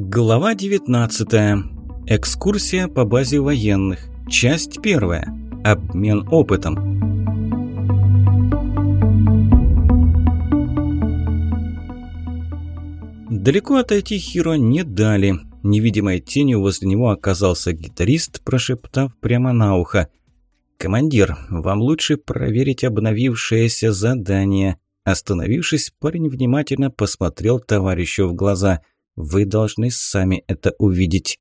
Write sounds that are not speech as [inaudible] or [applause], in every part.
Глава 19. Экскурсия по базе военных. Часть первая. Обмен опытом. Далеко отойти Хиро не дали. Невидимой тенью возле него оказался гитарист, прошептав прямо на ухо. «Командир, вам лучше проверить обновившееся задание». Остановившись, парень внимательно посмотрел товарищу в глаза. «Вы должны сами это увидеть».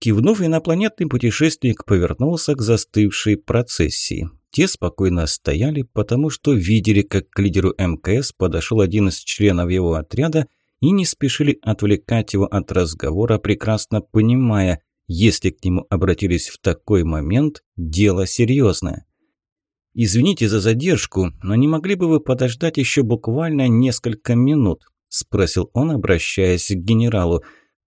Кивнув, инопланетный путешественник повернулся к застывшей процессии. Те спокойно стояли, потому что видели, как к лидеру МКС подошел один из членов его отряда и не спешили отвлекать его от разговора, прекрасно понимая, если к нему обратились в такой момент, дело серьезное. «Извините за задержку, но не могли бы вы подождать еще буквально несколько минут?» – спросил он, обращаясь к генералу.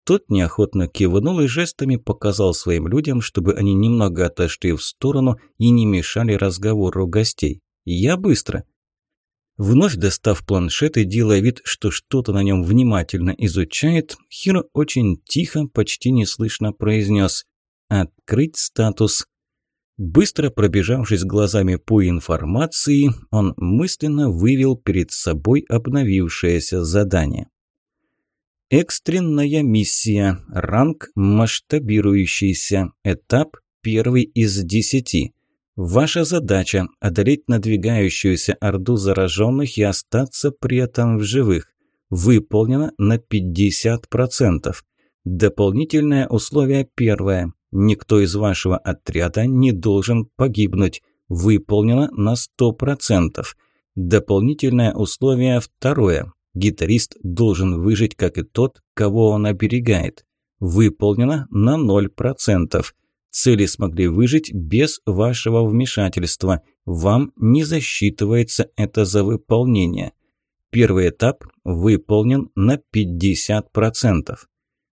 Тот неохотно кивнул и жестами показал своим людям, чтобы они немного отошли в сторону и не мешали разговору гостей. «Я быстро». Вновь достав планшет и делая вид, что что-то на нем внимательно изучает, Хиро очень тихо, почти неслышно произнес «Открыть статус». Быстро пробежавшись глазами по информации, он мысленно вывел перед собой обновившееся задание. Экстренная миссия. Ранг масштабирующийся. Этап первый из десяти. Ваша задача – одолеть надвигающуюся орду зараженных и остаться при этом в живых. Выполнено на 50%. Дополнительное условие первое. Никто из вашего отряда не должен погибнуть. Выполнено на 100%. Дополнительное условие второе. Гитарист должен выжить, как и тот, кого он оберегает. Выполнено на 0%. Цели смогли выжить без вашего вмешательства. Вам не засчитывается это за выполнение. Первый этап выполнен на 50%.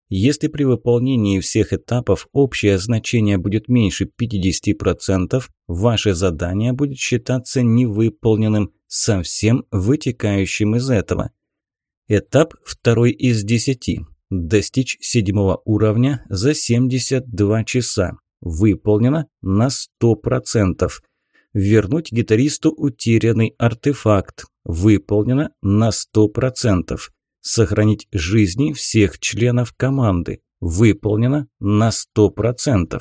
Если при выполнении всех этапов общее значение будет меньше 50%, ваше задание будет считаться невыполненным, совсем вытекающим из этого. Этап второй из 10. Достичь седьмого уровня за 72 часа. Выполнено на 100%. Вернуть гитаристу утерянный артефакт. Выполнено на 100%. Сохранить жизни всех членов команды. Выполнено на 100%.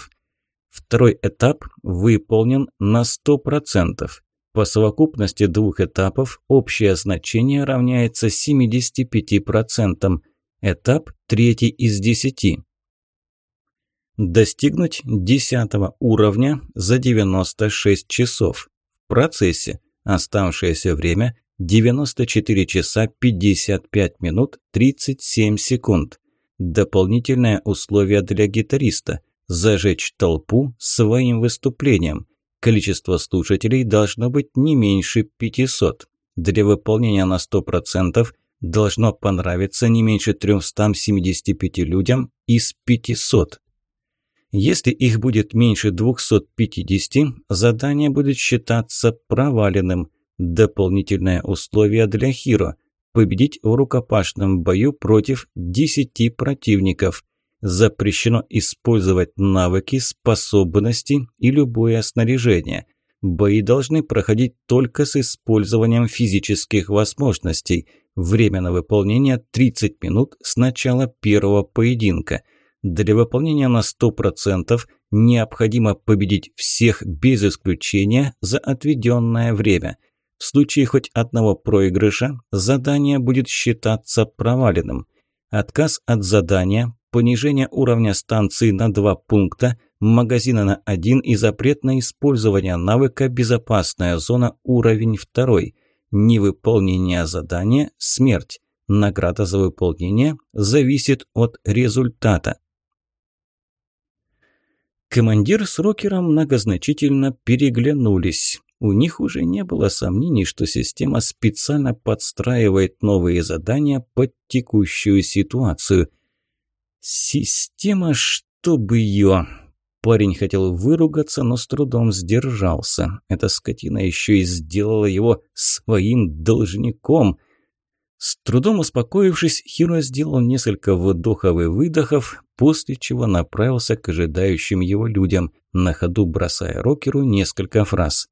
Второй этап выполнен на 100%. По совокупности двух этапов общее значение равняется 75%. Этап третий из 10. Достигнуть 10 уровня за 96 часов. В процессе оставшееся время 94 часа 55 минут 37 секунд. Дополнительное условие для гитариста – зажечь толпу своим выступлением. Количество слушателей должно быть не меньше 500. Для выполнения на 100% должно понравиться не меньше 375 людям из 500. Если их будет меньше 250, задание будет считаться проваленным. Дополнительное условие для Хиро – победить в рукопашном бою против 10 противников. Запрещено использовать навыки, способности и любое снаряжение. Бои должны проходить только с использованием физических возможностей. Время на выполнение 30 минут с начала первого поединка. Для выполнения на 100% необходимо победить всех без исключения за отведенное время – в случае хоть одного проигрыша задание будет считаться проваленным. Отказ от задания, понижение уровня станции на два пункта, магазина на один и запрет на использование навыка «Безопасная зона» уровень второй. Невыполнение задания – смерть. Награда за выполнение зависит от результата. Командир с Рокером многозначительно переглянулись. У них уже не было сомнений, что система специально подстраивает новые задания под текущую ситуацию. Система, чтобы ее... Парень хотел выругаться, но с трудом сдержался. Эта скотина еще и сделала его своим должником. С трудом успокоившись, Хиро сделал несколько вдохов и выдохов, после чего направился к ожидающим его людям, на ходу бросая Рокеру несколько фраз.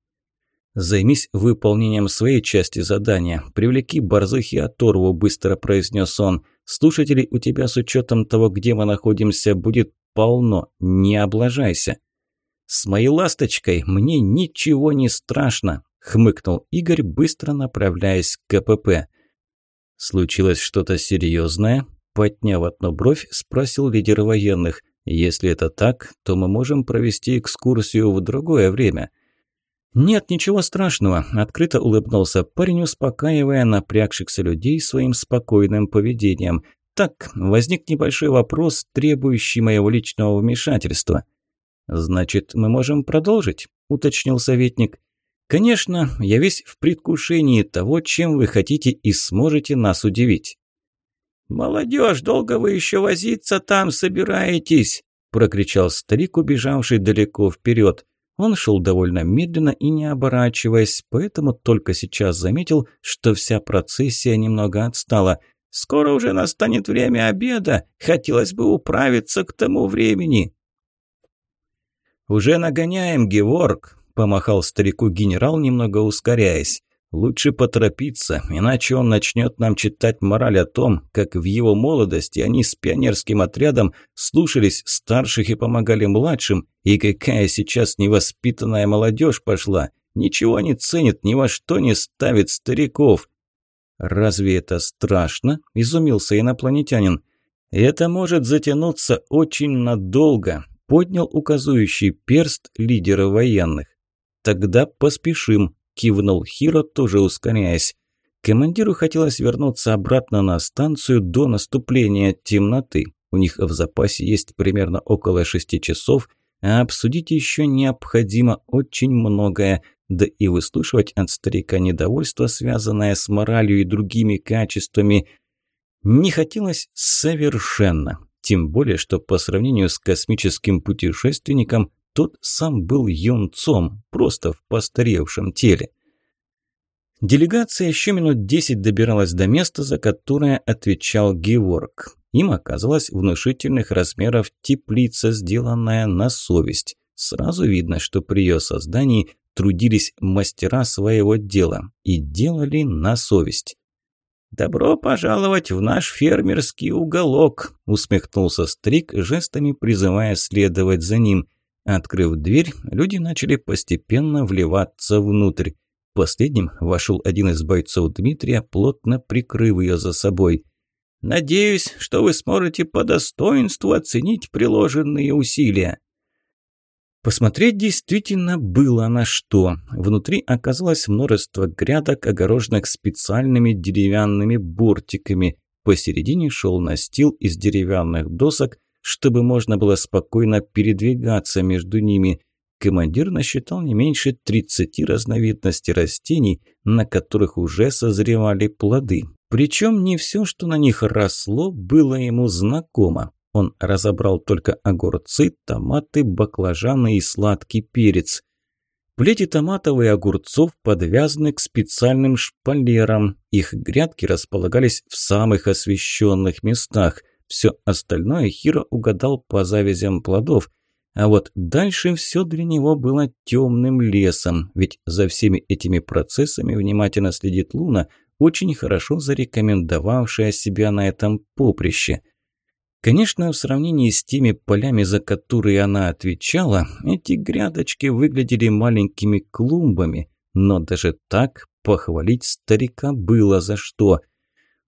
«Займись выполнением своей части задания. Привлеки борзых и оторву», – быстро произнес он. «Слушателей у тебя с учетом того, где мы находимся, будет полно. Не облажайся». «С моей ласточкой мне ничего не страшно», – хмыкнул Игорь, быстро направляясь к КПП. «Случилось что-то серьезное?» Подняв одну бровь, спросил лидер военных. «Если это так, то мы можем провести экскурсию в другое время». «Нет, ничего страшного», – открыто улыбнулся парень, успокаивая напрягшихся людей своим спокойным поведением. «Так, возник небольшой вопрос, требующий моего личного вмешательства». «Значит, мы можем продолжить?» – уточнил советник. «Конечно, я весь в предвкушении того, чем вы хотите и сможете нас удивить». «Молодежь, долго вы еще возиться там собираетесь?» – прокричал старик, убежавший далеко вперед. Он шел довольно медленно и не оборачиваясь, поэтому только сейчас заметил, что вся процессия немного отстала. «Скоро уже настанет время обеда. Хотелось бы управиться к тому времени». «Уже нагоняем, Геворг», – помахал старику генерал, немного ускоряясь. Лучше поторопиться, иначе он начнет нам читать мораль о том, как в его молодости они с пионерским отрядом слушались старших и помогали младшим, и какая сейчас невоспитанная молодежь пошла, ничего не ценит, ни во что не ставит стариков. «Разве это страшно?» – изумился инопланетянин. «Это может затянуться очень надолго», – поднял указующий перст лидера военных. «Тогда поспешим», – кивнул Хиро, тоже ускоряясь. Командиру хотелось вернуться обратно на станцию до наступления темноты. У них в запасе есть примерно около шести часов, а обсудить еще необходимо очень многое, да и выслушивать от старика недовольство, связанное с моралью и другими качествами, не хотелось совершенно. Тем более, что по сравнению с космическим путешественником тот сам был юнцом, просто в постаревшем теле. Делегация еще минут десять добиралась до места, за которое отвечал Геворг. Им оказалась внушительных размеров теплица, сделанная на совесть. Сразу видно, что при ее создании трудились мастера своего дела и делали на совесть. «Добро пожаловать в наш фермерский уголок», – усмехнулся Стрик, жестами призывая следовать за ним – Открыв дверь, люди начали постепенно вливаться внутрь. Последним вошел один из бойцов Дмитрия, плотно прикрыв ее за собой. «Надеюсь, что вы сможете по достоинству оценить приложенные усилия». Посмотреть действительно было на что. Внутри оказалось множество грядок, огороженных специальными деревянными бортиками. Посередине шел настил из деревянных досок, чтобы можно было спокойно передвигаться между ними. Командир насчитал не меньше 30 разновидностей растений, на которых уже созревали плоды. Причем не все, что на них росло, было ему знакомо. Он разобрал только огурцы, томаты, баклажаны и сладкий перец. Плети томатов и огурцов подвязаны к специальным шпалерам. Их грядки располагались в самых освещенных местах. Все остальное Хиро угадал по завязям плодов, а вот дальше все для него было темным лесом, ведь за всеми этими процессами внимательно следит Луна, очень хорошо зарекомендовавшая себя на этом поприще. Конечно, в сравнении с теми полями, за которые она отвечала, эти грядочки выглядели маленькими клумбами, но даже так похвалить старика было за что –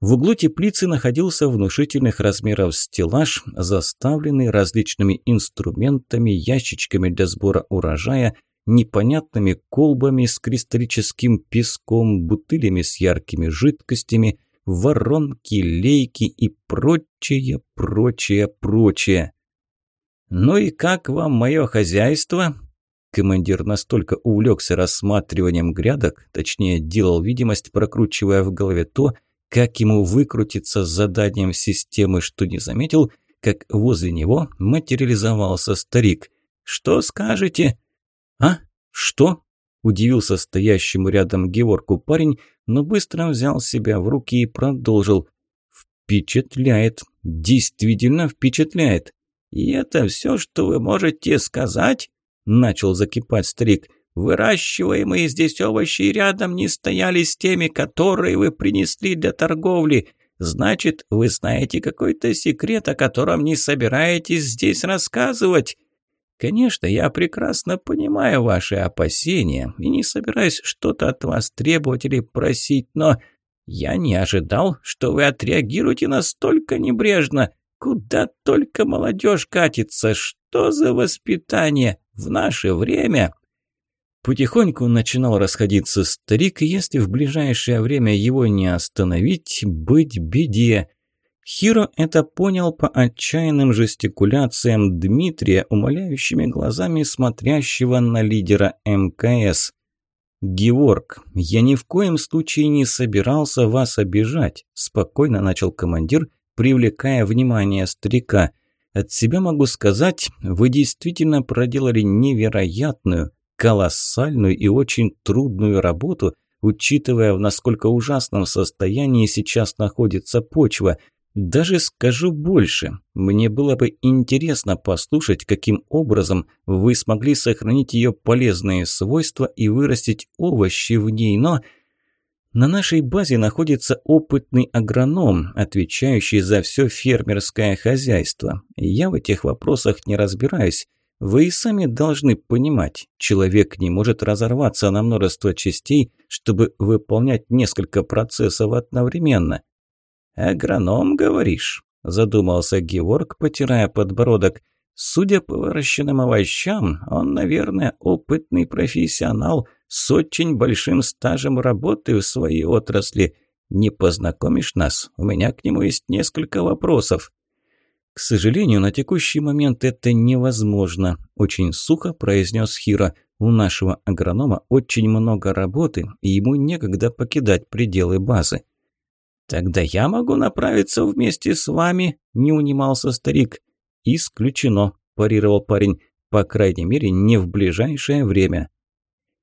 в углу теплицы находился внушительных размеров стеллаж, заставленный различными инструментами, ящичками для сбора урожая, непонятными колбами с кристаллическим песком, бутылями с яркими жидкостями, воронки, лейки и прочее, прочее, прочее. «Ну и как вам мое хозяйство?» Командир настолько увлекся рассматриванием грядок, точнее, делал видимость, прокручивая в голове то, как ему выкрутиться с заданием системы, что не заметил, как возле него материализовался старик. «Что скажете?» «А? Что?» Удивился стоящему рядом Геворку парень, но быстро взял себя в руки и продолжил. «Впечатляет. Действительно впечатляет. И это все, что вы можете сказать?» Начал закипать старик. «Выращиваемые здесь овощи рядом не стояли с теми, которые вы принесли для торговли. Значит, вы знаете какой-то секрет, о котором не собираетесь здесь рассказывать. Конечно, я прекрасно понимаю ваши опасения и не собираюсь что-то от вас требовать или просить, но я не ожидал, что вы отреагируете настолько небрежно. Куда только молодежь катится, что за воспитание в наше время?» Потихоньку начинал расходиться старик, и если в ближайшее время его не остановить, быть беде. Хиро это понял по отчаянным жестикуляциям Дмитрия, умоляющими глазами смотрящего на лидера МКС. «Геворг, я ни в коем случае не собирался вас обижать», – спокойно начал командир, привлекая внимание старика. «От себя могу сказать, вы действительно проделали невероятную, колоссальную и очень трудную работу, учитывая, в насколько ужасном состоянии сейчас находится почва. Даже скажу больше, мне было бы интересно послушать, каким образом вы смогли сохранить ее полезные свойства и вырастить овощи в ней, но... На нашей базе находится опытный агроном, отвечающий за все фермерское хозяйство. Я в этих вопросах не разбираюсь, вы и сами должны понимать, человек не может разорваться на множество частей, чтобы выполнять несколько процессов одновременно. «Агроном, говоришь?» – задумался Геворг, потирая подбородок. «Судя по выращенным овощам, он, наверное, опытный профессионал с очень большим стажем работы в своей отрасли. Не познакомишь нас? У меня к нему есть несколько вопросов». «К сожалению, на текущий момент это невозможно», – очень сухо произнес Хиро. «У нашего агронома очень много работы, и ему некогда покидать пределы базы». «Тогда я могу направиться вместе с вами», – не унимался старик. «Исключено», – парировал парень. «По крайней мере, не в ближайшее время».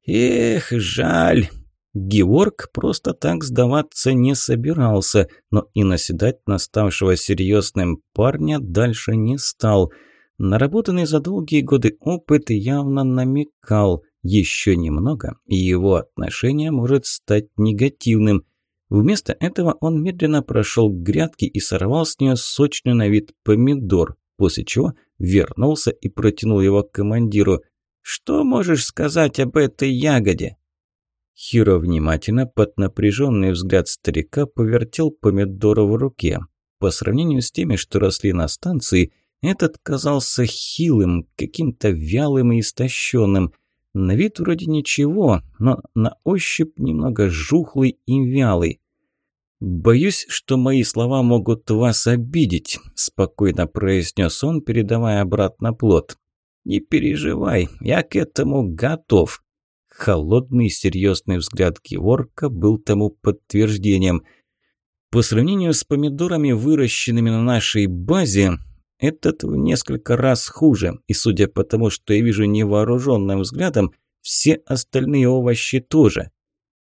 «Эх, жаль», Георг просто так сдаваться не собирался, но и наседать на ставшего серьезным парня дальше не стал. Наработанный за долгие годы опыт явно намекал, еще немного, и его отношение может стать негативным. Вместо этого он медленно прошел к грядке и сорвал с нее сочный на вид помидор, после чего вернулся и протянул его к командиру. «Что можешь сказать об этой ягоде?» Хиро внимательно под напряженный взгляд старика повертел помидора в руке. По сравнению с теми, что росли на станции, этот казался хилым, каким-то вялым и истощенным. На вид вроде ничего, но на ощупь немного жухлый и вялый. «Боюсь, что мои слова могут вас обидеть», – спокойно произнес он, передавая обратно плод. «Не переживай, я к этому готов», Холодный серьезный взгляд Геворка был тому подтверждением. По сравнению с помидорами, выращенными на нашей базе, этот в несколько раз хуже. И судя по тому, что я вижу невооруженным взглядом, все остальные овощи тоже.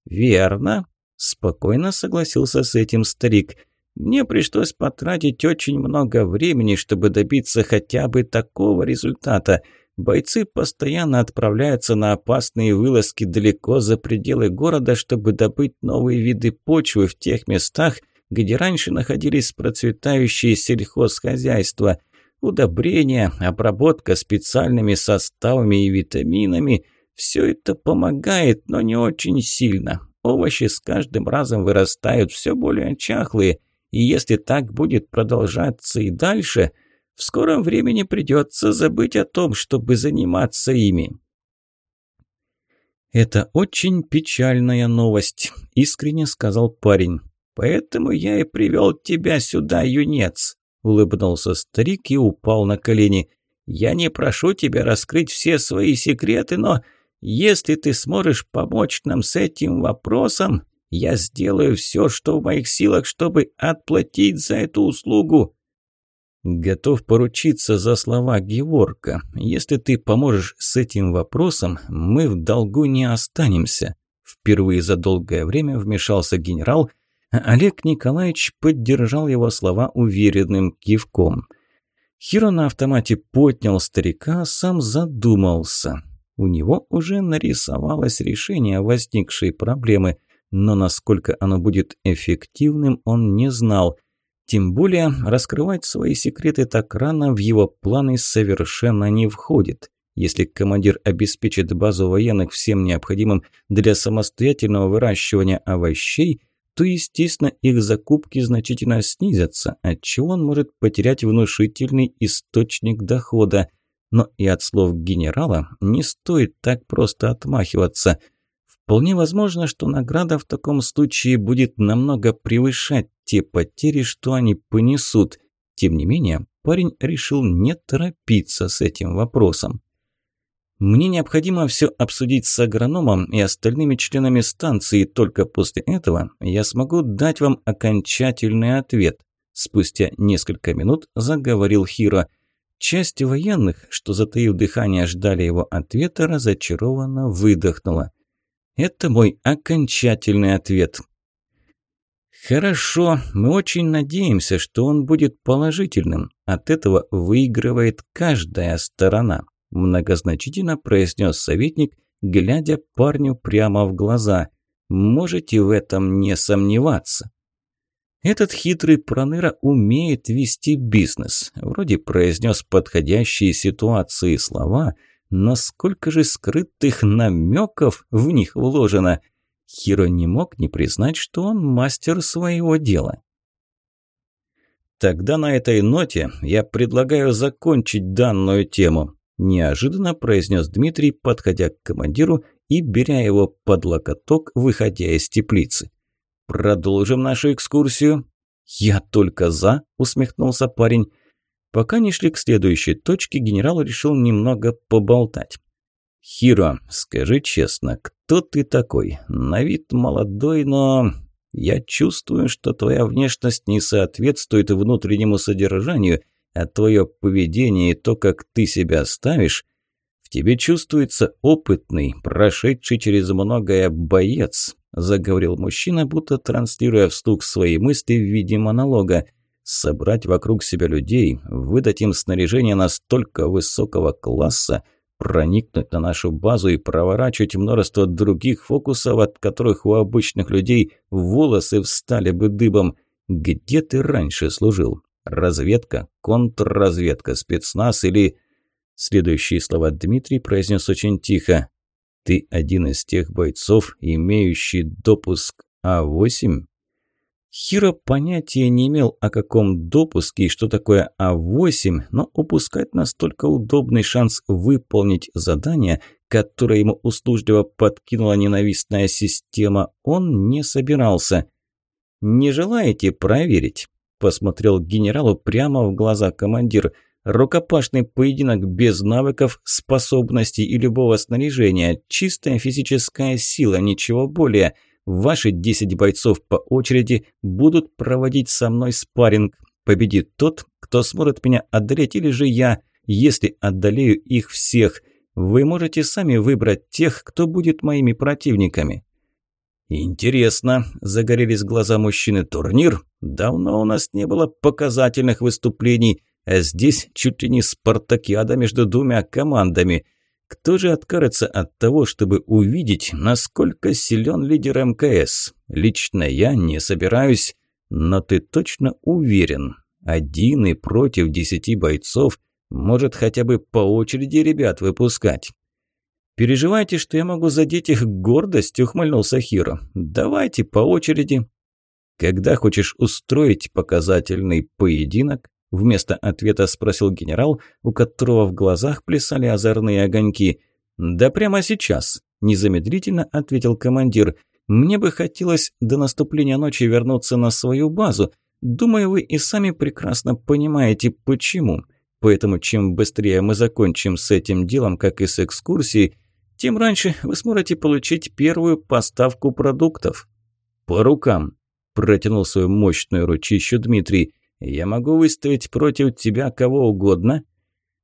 «Верно», – спокойно согласился с этим старик. «Мне пришлось потратить очень много времени, чтобы добиться хотя бы такого результата – Бойцы постоянно отправляются на опасные вылазки далеко за пределы города, чтобы добыть новые виды почвы в тех местах, где раньше находились процветающие сельхозхозяйства. Удобрения, обработка специальными составами и витаминами – все это помогает, но не очень сильно. Овощи с каждым разом вырастают все более чахлые, и если так будет продолжаться и дальше – в скором времени придется забыть о том, чтобы заниматься ими. «Это очень печальная новость», – искренне сказал парень. «Поэтому я и привел тебя сюда, юнец», – улыбнулся старик и упал на колени. «Я не прошу тебя раскрыть все свои секреты, но если ты сможешь помочь нам с этим вопросом, я сделаю все, что в моих силах, чтобы отплатить за эту услугу». Готов поручиться за слова Геворка. Если ты поможешь с этим вопросом, мы в долгу не останемся. Впервые за долгое время вмешался генерал, а Олег Николаевич поддержал его слова уверенным кивком. Хиро на автомате поднял старика, сам задумался. У него уже нарисовалось решение возникшей проблемы, но насколько оно будет эффективным, он не знал – тем более, раскрывать свои секреты так рано в его планы совершенно не входит. Если командир обеспечит базу военных всем необходимым для самостоятельного выращивания овощей, то, естественно, их закупки значительно снизятся, отчего он может потерять внушительный источник дохода. Но и от слов генерала не стоит так просто отмахиваться – Вполне возможно, что награда в таком случае будет намного превышать те потери, что они понесут. Тем не менее, парень решил не торопиться с этим вопросом. Мне необходимо все обсудить с агрономом и остальными членами станции, только после этого я смогу дать вам окончательный ответ. Спустя несколько минут заговорил Хиро. Часть военных, что затаив дыхание ждали его ответа, разочарованно выдохнула. Это мой окончательный ответ. Хорошо, мы очень надеемся, что он будет положительным. От этого выигрывает каждая сторона, многозначительно произнес советник, глядя парню прямо в глаза. Можете в этом не сомневаться. Этот хитрый проныра умеет вести бизнес. Вроде произнес подходящие ситуации слова – Насколько же скрытых намеков в них вложено? Хиро не мог не признать, что он мастер своего дела. Тогда на этой ноте я предлагаю закончить данную тему, неожиданно произнес Дмитрий, подходя к командиру и беря его под локоток, выходя из теплицы. Продолжим нашу экскурсию. Я только за, усмехнулся парень. Пока не шли к следующей точке, генерал решил немного поболтать. «Хиро, скажи честно, кто ты такой? На вид молодой, но... Я чувствую, что твоя внешность не соответствует внутреннему содержанию, а твое поведение и то, как ты себя ставишь, в тебе чувствуется опытный, прошедший через многое боец», заговорил мужчина, будто транслируя вслух свои мысли в виде монолога – собрать вокруг себя людей, выдать им снаряжение настолько высокого класса, проникнуть на нашу базу и проворачивать множество других фокусов, от которых у обычных людей волосы встали бы дыбом. Где ты раньше служил? Разведка, контрразведка, спецназ или... Следующие слова Дмитрий произнес очень тихо. «Ты один из тех бойцов, имеющий допуск А8?» Хиро понятия не имел, о каком допуске и что такое А8, но упускать настолько удобный шанс выполнить задание, которое ему услужливо подкинула ненавистная система, он не собирался. «Не желаете проверить?» – посмотрел генералу прямо в глаза командир. «Рукопашный поединок без навыков, способностей и любого снаряжения, чистая физическая сила, ничего более». Ваши 10 бойцов по очереди будут проводить со мной спарринг. Победит тот, кто сможет меня одолеть, или же я, если одолею их всех. Вы можете сами выбрать тех, кто будет моими противниками». «Интересно», – загорелись глаза мужчины. «Турнир? Давно у нас не было показательных выступлений, а здесь чуть ли не спартакиада между двумя командами». Кто же откажется от того, чтобы увидеть, насколько силен лидер МКС? Лично я не собираюсь, но ты точно уверен, один и против десяти бойцов может хотя бы по очереди ребят выпускать. «Переживайте, что я могу задеть их гордость», – ухмыльнулся Хиро. «Давайте по очереди». «Когда хочешь устроить показательный поединок?» Вместо ответа спросил генерал, у которого в глазах плясали озорные огоньки. «Да прямо сейчас», – незамедлительно ответил командир. «Мне бы хотелось до наступления ночи вернуться на свою базу. Думаю, вы и сами прекрасно понимаете, почему. Поэтому чем быстрее мы закончим с этим делом, как и с экскурсией, тем раньше вы сможете получить первую поставку продуктов». «По рукам», – протянул свою мощную ручищу Дмитрий. Я могу выставить против тебя кого угодно?»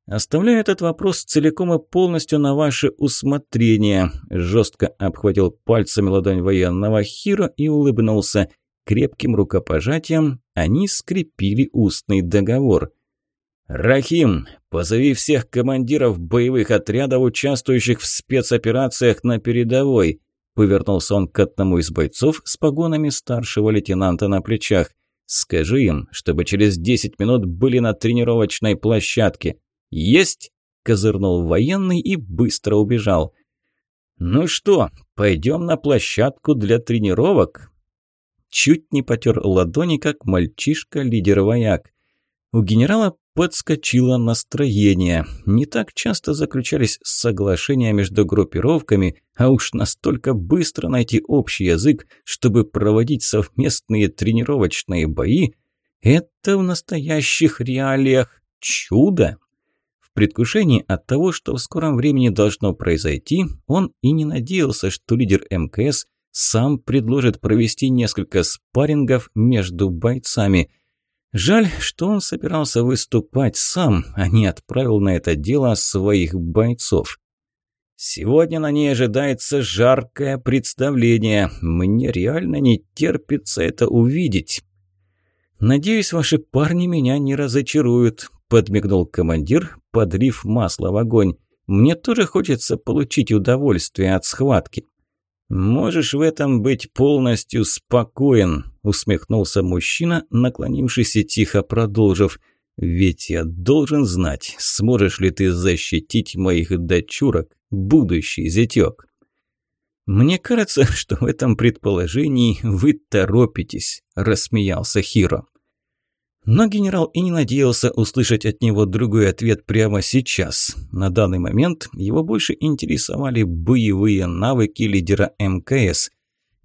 «Оставляю этот вопрос целиком и полностью на ваше усмотрение», жестко обхватил пальцами ладонь военного Хиро и улыбнулся. Крепким рукопожатием они скрепили устный договор. «Рахим, позови всех командиров боевых отрядов, участвующих в спецоперациях на передовой», повернулся он к одному из бойцов с погонами старшего лейтенанта на плечах. «Скажи им, чтобы через десять минут были на тренировочной площадке. «Есть!» – козырнул военный и быстро убежал. «Ну что, пойдем на площадку для тренировок?» Чуть не потер ладони, как мальчишка-лидер-вояк. У генерала подскочило настроение. Не так часто заключались соглашения между группировками, а уж настолько быстро найти общий язык, чтобы проводить совместные тренировочные бои – это в настоящих реалиях чудо предвкушении от того, что в скором времени должно произойти, он и не надеялся, что лидер МКС сам предложит провести несколько спаррингов между бойцами. Жаль, что он собирался выступать сам, а не отправил на это дело своих бойцов. Сегодня на ней ожидается жаркое представление. Мне реально не терпится это увидеть. Надеюсь, ваши парни меня не разочаруют, подмигнул командир, подлив масло в огонь. «Мне тоже хочется получить удовольствие от схватки». «Можешь в этом быть полностью спокоен», – усмехнулся мужчина, наклонившись и тихо продолжив. «Ведь я должен знать, сможешь ли ты защитить моих дочурок, будущий зятёк». «Мне кажется, [laughs] что в этом предположении вы торопитесь», – рассмеялся Хиро. Но генерал и не надеялся услышать от него другой ответ прямо сейчас. На данный момент его больше интересовали боевые навыки лидера МКС.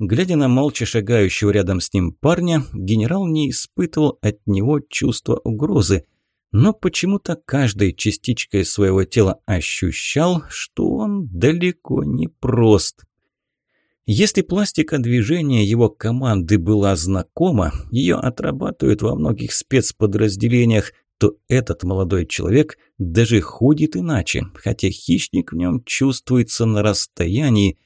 Глядя на молча шагающего рядом с ним парня, генерал не испытывал от него чувства угрозы, но почему-то каждой частичкой своего тела ощущал, что он далеко не прост. Если пластика движения его команды была знакома, ее отрабатывают во многих спецподразделениях, то этот молодой человек даже ходит иначе, хотя хищник в нем чувствуется на расстоянии.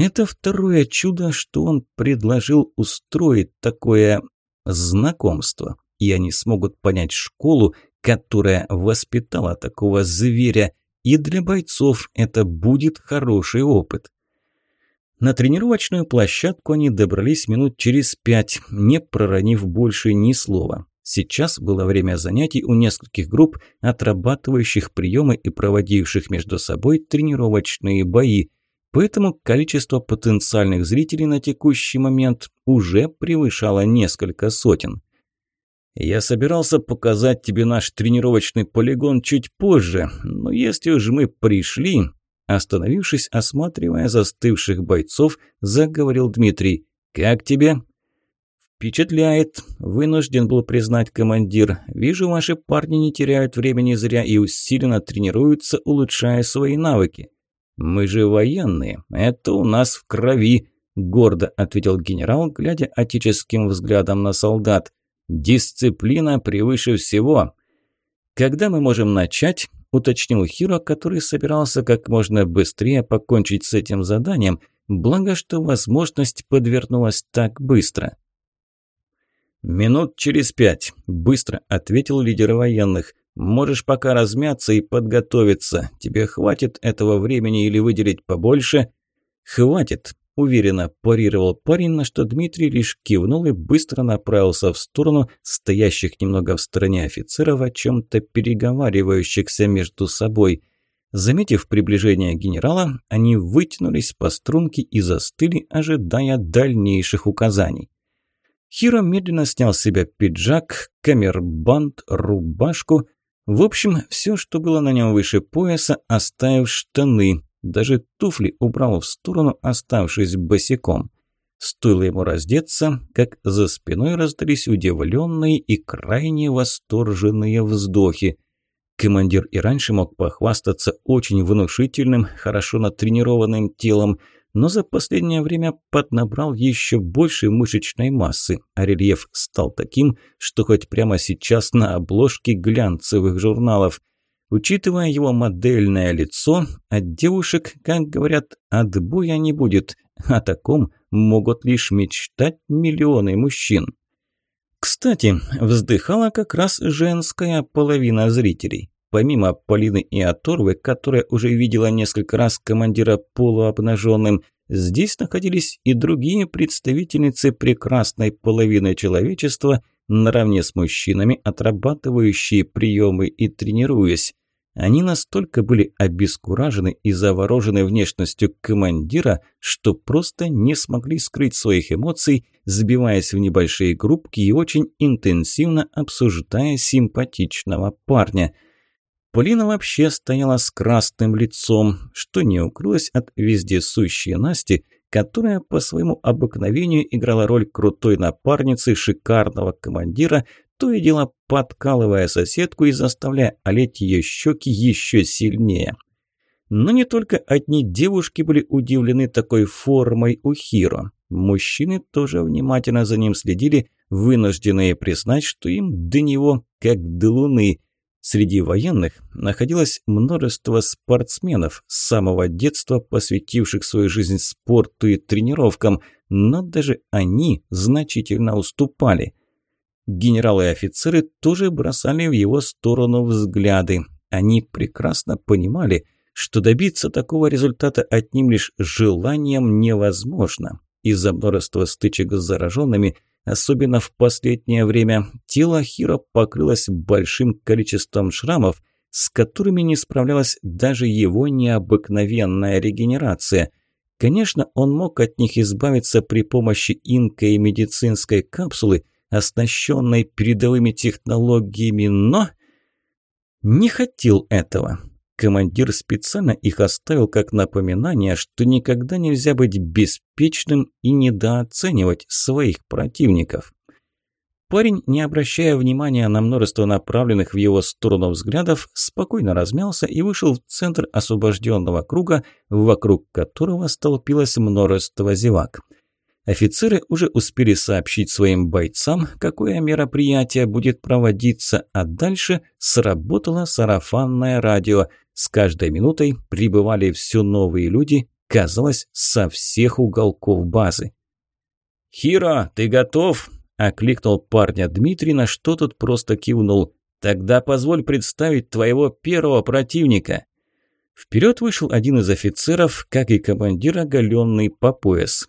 Это второе чудо, что он предложил устроить такое знакомство, и они смогут понять школу, которая воспитала такого зверя, и для бойцов это будет хороший опыт. На тренировочную площадку они добрались минут через пять, не проронив больше ни слова. Сейчас было время занятий у нескольких групп, отрабатывающих приемы и проводивших между собой тренировочные бои. Поэтому количество потенциальных зрителей на текущий момент уже превышало несколько сотен. «Я собирался показать тебе наш тренировочный полигон чуть позже, но если уж мы пришли, Остановившись, осматривая застывших бойцов, заговорил Дмитрий. «Как тебе?» «Впечатляет», – вынужден был признать командир. «Вижу, ваши парни не теряют времени зря и усиленно тренируются, улучшая свои навыки». «Мы же военные, это у нас в крови», – гордо ответил генерал, глядя отеческим взглядом на солдат. «Дисциплина превыше всего». «Когда мы можем начать?» – уточнил Хиро, который собирался как можно быстрее покончить с этим заданием, благо что возможность подвернулась так быстро. «Минут через пять», – быстро ответил лидер военных. «Можешь пока размяться и подготовиться. Тебе хватит этого времени или выделить побольше?» «Хватит», Уверенно парировал парень, на что Дмитрий лишь кивнул и быстро направился в сторону стоящих немного в стороне офицеров, о чем-то переговаривающихся между собой. Заметив приближение генерала, они вытянулись по струнке и застыли, ожидая дальнейших указаний. Хиро медленно снял с себя пиджак, камербанд, рубашку. В общем, все, что было на нем выше пояса, оставив штаны, даже туфли убрал в сторону, оставшись босиком. Стоило ему раздеться, как за спиной раздались удивленные и крайне восторженные вздохи. Командир и раньше мог похвастаться очень внушительным, хорошо натренированным телом, но за последнее время поднабрал еще больше мышечной массы, а рельеф стал таким, что хоть прямо сейчас на обложке глянцевых журналов. Учитывая его модельное лицо, от девушек, как говорят, отбоя не будет. О таком могут лишь мечтать миллионы мужчин. Кстати, вздыхала как раз женская половина зрителей. Помимо Полины и Аторвы, которая уже видела несколько раз командира полуобнаженным, здесь находились и другие представительницы прекрасной половины человечества, наравне с мужчинами, отрабатывающие приемы и тренируясь. Они настолько были обескуражены и заворожены внешностью командира, что просто не смогли скрыть своих эмоций, сбиваясь в небольшие группки и очень интенсивно обсуждая симпатичного парня. Полина вообще стояла с красным лицом, что не укрылось от вездесущей Насти, которая по своему обыкновению играла роль крутой напарницы шикарного командира, то и дело подкалывая соседку и заставляя олеть ее щеки еще сильнее. Но не только одни девушки были удивлены такой формой у Хиро. Мужчины тоже внимательно за ним следили, вынужденные признать, что им до него как до луны. Среди военных находилось множество спортсменов, с самого детства посвятивших свою жизнь спорту и тренировкам, но даже они значительно уступали – Генералы и офицеры тоже бросали в его сторону взгляды. Они прекрасно понимали, что добиться такого результата одним лишь желанием невозможно. Из-за множества стычек с зараженными, особенно в последнее время, тело Хиро покрылось большим количеством шрамов, с которыми не справлялась даже его необыкновенная регенерация. Конечно, он мог от них избавиться при помощи инка и медицинской капсулы, оснащенной передовыми технологиями, но не хотел этого. Командир специально их оставил как напоминание, что никогда нельзя быть беспечным и недооценивать своих противников. Парень, не обращая внимания на множество направленных в его сторону взглядов, спокойно размялся и вышел в центр освобожденного круга, вокруг которого столпилось множество зевак – Офицеры уже успели сообщить своим бойцам, какое мероприятие будет проводиться, а дальше сработало сарафанное радио. С каждой минутой прибывали все новые люди, казалось, со всех уголков базы. «Хиро, ты готов?» – окликнул парня Дмитрий, на что тот просто кивнул. «Тогда позволь представить твоего первого противника». Вперед вышел один из офицеров, как и командир, оголенный по пояс.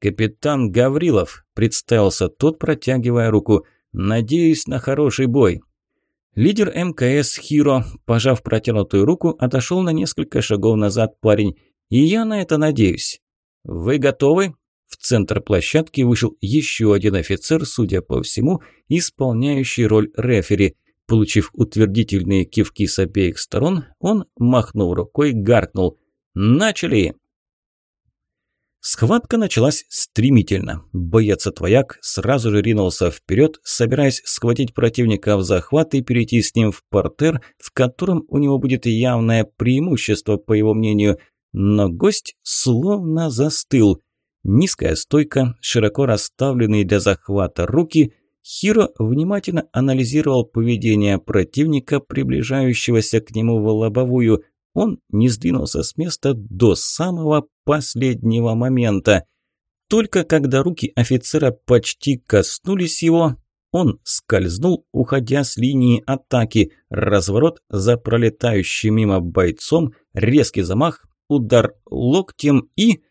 «Капитан Гаврилов», – представился тот, протягивая руку. «Надеюсь на хороший бой». Лидер МКС Хиро, пожав протянутую руку, отошел на несколько шагов назад парень. «И я на это надеюсь». «Вы готовы?» В центр площадки вышел еще один офицер, судя по всему, исполняющий роль рефери. Получив утвердительные кивки с обеих сторон, он, махнув рукой, гаркнул. «Начали!» Схватка началась стремительно. Боец-отвояк сразу же ринулся вперед, собираясь схватить противника в захват и перейти с ним в портер, в котором у него будет явное преимущество, по его мнению. Но гость словно застыл. Низкая стойка, широко расставленные для захвата руки. Хиро внимательно анализировал поведение противника, приближающегося к нему в лобовую. Он не сдвинулся с места до самого последнего момента. Только когда руки офицера почти коснулись его, он скользнул, уходя с линии атаки. Разворот за пролетающим мимо бойцом, резкий замах, удар локтем и...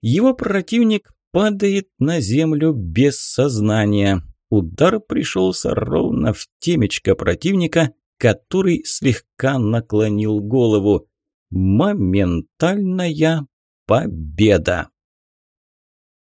Его противник падает на землю без сознания. Удар пришелся ровно в темечко противника, который слегка наклонил голову. Моментальная победа.